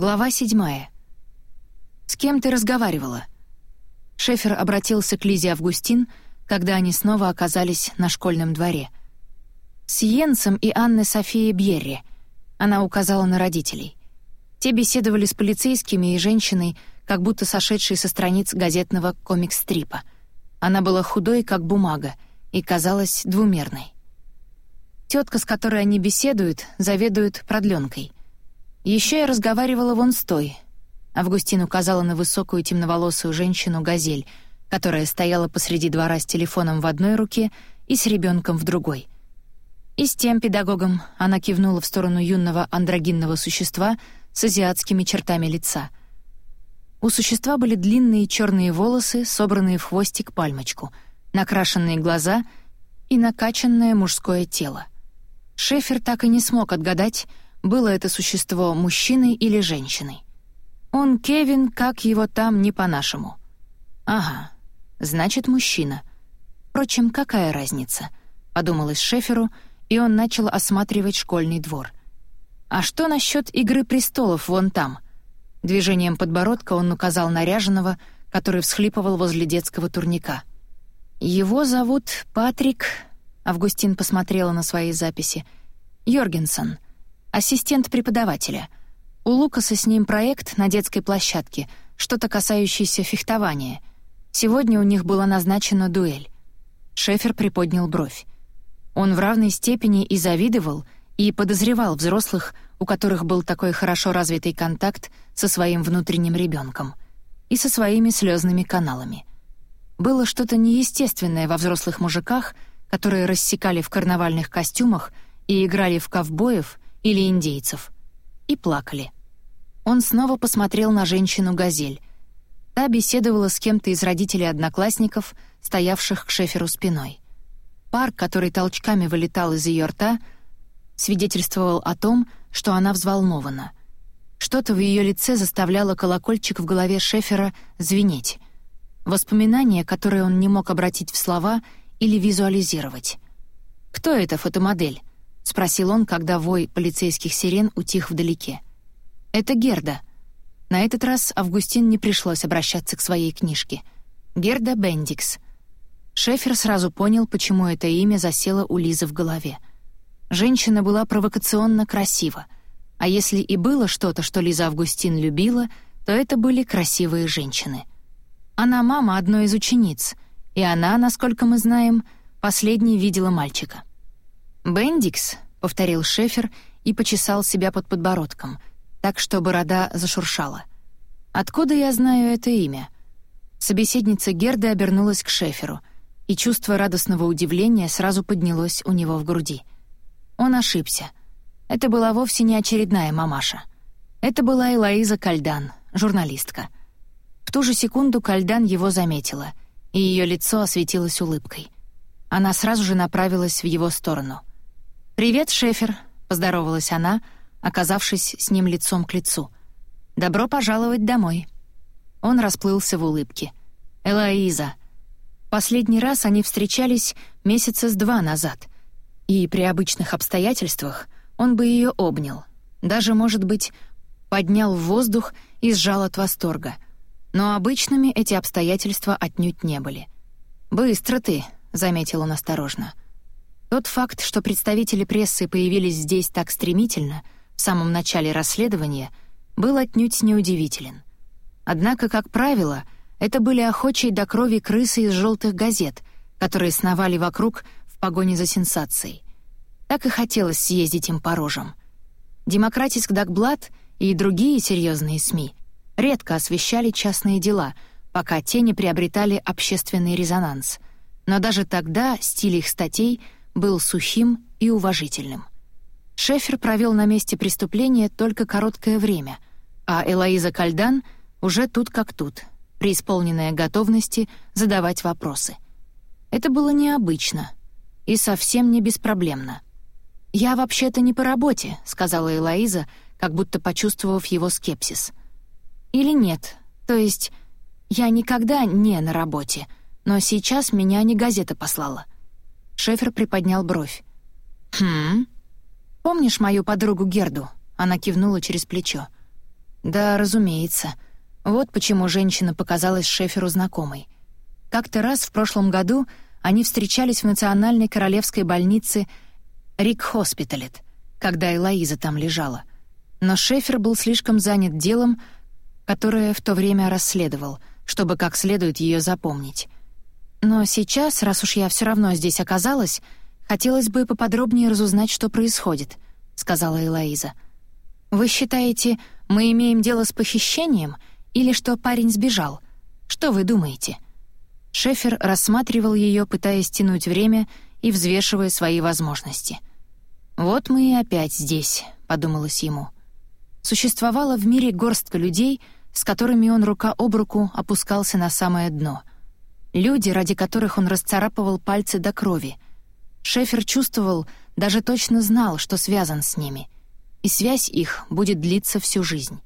Глава седьмая. «С кем ты разговаривала?» Шефер обратился к Лизе Августин, когда они снова оказались на школьном дворе. «С Йенсом и Анной Софией Бьерри», — она указала на родителей. Те беседовали с полицейскими и женщиной, как будто сошедшей со страниц газетного комикс-стрипа. Она была худой, как бумага, и казалась двумерной. Тетка, с которой они беседуют, заведует продленкой. Еще я разговаривала вон с той. Августин указала на высокую темноволосую женщину-газель, которая стояла посреди двора с телефоном в одной руке и с ребенком в другой. И с тем педагогом она кивнула в сторону юного андрогинного существа с азиатскими чертами лица. У существа были длинные черные волосы, собранные в хвостик пальмочку, накрашенные глаза и накачанное мужское тело. Шефер так и не смог отгадать, было это существо мужчиной или женщиной. Он Кевин, как его там, не по-нашему. Ага, значит, мужчина. Впрочем, какая разница? Подумалось Шеферу, и он начал осматривать школьный двор. А что насчет «Игры престолов» вон там? Движением подбородка он указал наряженного, который всхлипывал возле детского турника. «Его зовут Патрик...» Августин посмотрела на свои записи. «Йоргенсон, ассистент преподавателя. У Лукаса с ним проект на детской площадке, что-то касающееся фехтования. Сегодня у них была назначена дуэль». Шефер приподнял бровь. Он в равной степени и завидовал, и подозревал взрослых, у которых был такой хорошо развитый контакт со своим внутренним ребенком и со своими слезными каналами. Было что-то неестественное во взрослых мужиках — которые рассекали в карнавальных костюмах и играли в ковбоев или индейцев, и плакали. Он снова посмотрел на женщину-газель. Та беседовала с кем-то из родителей одноклассников, стоявших к Шеферу спиной. Пар, который толчками вылетал из ее рта, свидетельствовал о том, что она взволнована. Что-то в ее лице заставляло колокольчик в голове Шефера звенеть. Воспоминания, которые он не мог обратить в слова — или визуализировать. «Кто эта фотомодель?» — спросил он, когда вой полицейских сирен утих вдалеке. «Это Герда». На этот раз Августин не пришлось обращаться к своей книжке. Герда Бендикс. Шефер сразу понял, почему это имя засело у Лизы в голове. Женщина была провокационно красива, а если и было что-то, что Лиза Августин любила, то это были красивые женщины. Она мама одной из учениц — и она, насколько мы знаем, последней видела мальчика. «Бендикс», — повторил Шефер и почесал себя под подбородком, так что борода зашуршала. «Откуда я знаю это имя?» Собеседница Герды обернулась к Шеферу, и чувство радостного удивления сразу поднялось у него в груди. Он ошибся. Это была вовсе не очередная мамаша. Это была Элоиза Кальдан, журналистка. В ту же секунду Кальдан его заметила — и ее лицо осветилось улыбкой. Она сразу же направилась в его сторону. «Привет, Шефер», — поздоровалась она, оказавшись с ним лицом к лицу. «Добро пожаловать домой». Он расплылся в улыбке. «Элоиза». Последний раз они встречались месяца с два назад, и при обычных обстоятельствах он бы ее обнял, даже, может быть, поднял в воздух и сжал от восторга — но обычными эти обстоятельства отнюдь не были. «Быстро ты», — заметил он осторожно. Тот факт, что представители прессы появились здесь так стремительно, в самом начале расследования, был отнюдь неудивителен. Однако, как правило, это были охочие до крови крысы из желтых газет, которые сновали вокруг в погоне за сенсацией. Так и хотелось съездить им по рожам. «Демократиск Дагблат» и другие серьезные СМИ редко освещали частные дела, пока те не приобретали общественный резонанс. Но даже тогда стиль их статей был сухим и уважительным. Шефер провел на месте преступления только короткое время, а Элоиза Кальдан уже тут как тут, преисполненная готовности задавать вопросы. Это было необычно и совсем не беспроблемно. «Я вообще-то не по работе», — сказала Элоиза, как будто почувствовав его скепсис — или нет. То есть я никогда не на работе, но сейчас меня не газета послала. Шефер приподнял бровь. «Хм? Помнишь мою подругу Герду?» Она кивнула через плечо. Да, разумеется. Вот почему женщина показалась Шеферу знакомой. Как-то раз в прошлом году они встречались в Национальной королевской больнице Рик Хоспиталет, когда Элоиза там лежала. Но Шефер был слишком занят делом, которое в то время расследовал, чтобы как следует ее запомнить. Но сейчас, раз уж я все равно здесь оказалась, хотелось бы поподробнее разузнать, что происходит, сказала Элоиза. Вы считаете, мы имеем дело с похищением или что парень сбежал? Что вы думаете? Шефер рассматривал ее, пытаясь тянуть время и взвешивая свои возможности. Вот мы и опять здесь, подумалось ему. Существовала в мире горстка людей, с которыми он рука об руку опускался на самое дно. Люди, ради которых он расцарапывал пальцы до крови. Шефер чувствовал, даже точно знал, что связан с ними. И связь их будет длиться всю жизнь.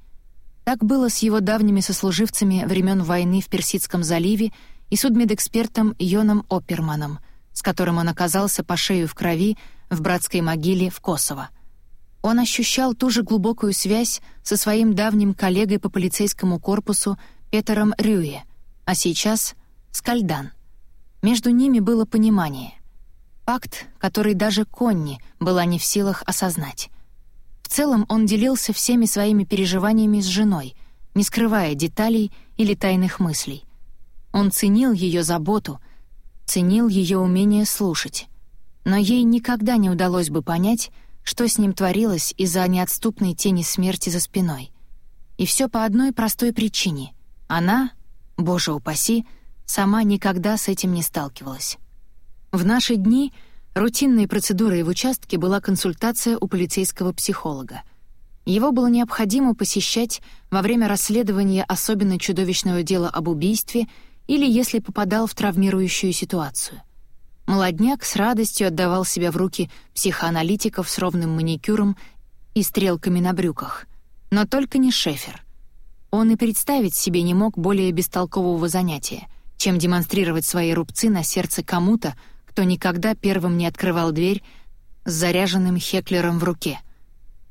Так было с его давними сослуживцами времен войны в Персидском заливе и судмедэкспертом Йоном Оперманом, с которым он оказался по шею в крови в братской могиле в Косово. Он ощущал ту же глубокую связь со своим давним коллегой по полицейскому корпусу Петером Рюе, а сейчас — Скальдан. Между ними было понимание. Пакт, который даже Конни была не в силах осознать. В целом он делился всеми своими переживаниями с женой, не скрывая деталей или тайных мыслей. Он ценил ее заботу, ценил ее умение слушать. Но ей никогда не удалось бы понять, что с ним творилось из-за неотступной тени смерти за спиной. И все по одной простой причине. Она, боже упаси, сама никогда с этим не сталкивалась. В наши дни рутинной процедурой в участке была консультация у полицейского психолога. Его было необходимо посещать во время расследования особенно чудовищного дела об убийстве или если попадал в травмирующую ситуацию — Молодняк с радостью отдавал себя в руки психоаналитиков с ровным маникюром и стрелками на брюках. Но только не Шефер. Он и представить себе не мог более бестолкового занятия, чем демонстрировать свои рубцы на сердце кому-то, кто никогда первым не открывал дверь с заряженным хеклером в руке.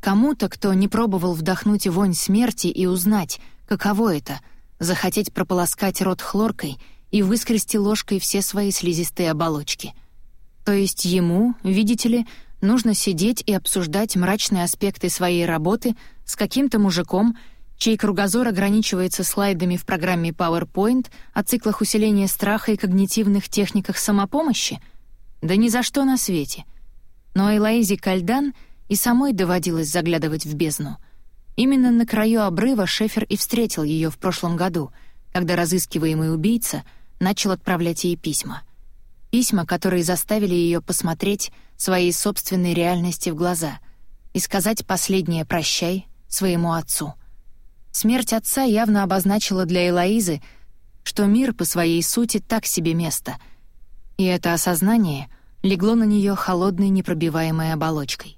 Кому-то, кто не пробовал вдохнуть вонь смерти и узнать, каково это — захотеть прополоскать рот хлоркой — и выскрести ложкой все свои слизистые оболочки. То есть ему, видите ли, нужно сидеть и обсуждать мрачные аспекты своей работы с каким-то мужиком, чей кругозор ограничивается слайдами в программе PowerPoint о циклах усиления страха и когнитивных техниках самопомощи? Да ни за что на свете. Но Элоизе Кальдан и самой доводилось заглядывать в бездну. Именно на краю обрыва Шефер и встретил ее в прошлом году, когда разыскиваемый убийца — начал отправлять ей письма. Письма, которые заставили ее посмотреть своей собственной реальности в глаза и сказать последнее «прощай» своему отцу. Смерть отца явно обозначила для Элоизы, что мир по своей сути так себе место, и это осознание легло на нее холодной непробиваемой оболочкой.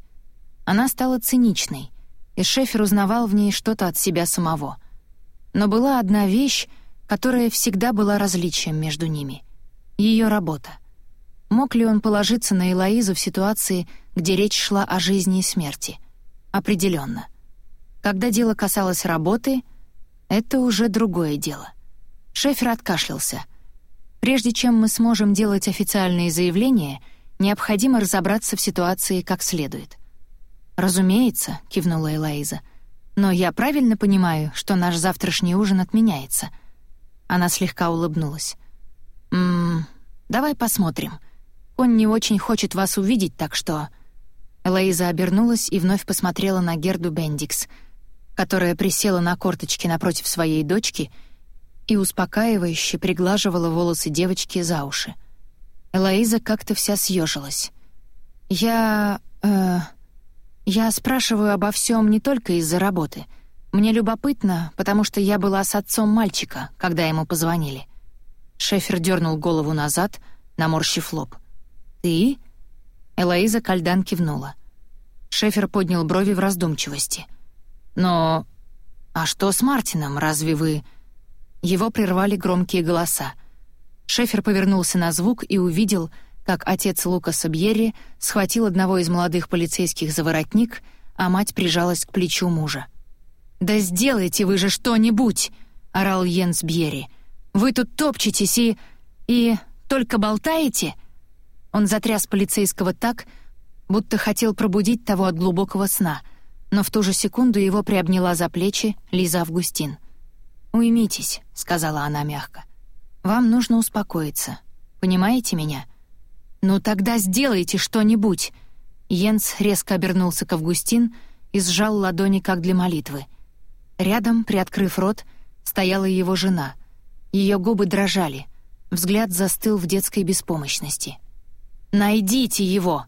Она стала циничной, и Шефер узнавал в ней что-то от себя самого. Но была одна вещь, которая всегда была различием между ними. Ее работа. Мог ли он положиться на Элоизу в ситуации, где речь шла о жизни и смерти? Определенно. Когда дело касалось работы, это уже другое дело. Шефер откашлялся. Прежде чем мы сможем делать официальные заявления, необходимо разобраться в ситуации как следует. «Разумеется», — кивнула Элоиза. «Но я правильно понимаю, что наш завтрашний ужин отменяется?» Она слегка улыбнулась. «Ммм, давай посмотрим. Он не очень хочет вас увидеть, так что...» Элоиза обернулась и вновь посмотрела на Герду Бендикс, которая присела на корточки напротив своей дочки и успокаивающе приглаживала волосы девочки за уши. Элоиза как-то вся съежилась. «Я... э... я спрашиваю обо всем не только из-за работы», мне любопытно, потому что я была с отцом мальчика, когда ему позвонили. Шефер дернул голову назад, наморщив лоб. «Ты?» Элоиза Кальдан кивнула. Шефер поднял брови в раздумчивости. «Но... А что с Мартином, разве вы...» Его прервали громкие голоса. Шефер повернулся на звук и увидел, как отец Лукаса Бьерри схватил одного из молодых полицейских за воротник, а мать прижалась к плечу мужа. «Да сделайте вы же что-нибудь!» — орал Йенс Бьерри. «Вы тут топчетесь и... и... только болтаете?» Он затряс полицейского так, будто хотел пробудить того от глубокого сна, но в ту же секунду его приобняла за плечи Лиза Августин. «Уймитесь», — сказала она мягко. «Вам нужно успокоиться. Понимаете меня?» «Ну тогда сделайте что-нибудь!» Йенс резко обернулся к Августин и сжал ладони, как для молитвы. Рядом, приоткрыв рот, стояла его жена. Ее губы дрожали, взгляд застыл в детской беспомощности. «Найдите его!»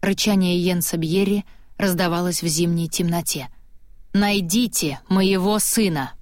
Рычание Йенса Бьерри раздавалось в зимней темноте. «Найдите моего сына!»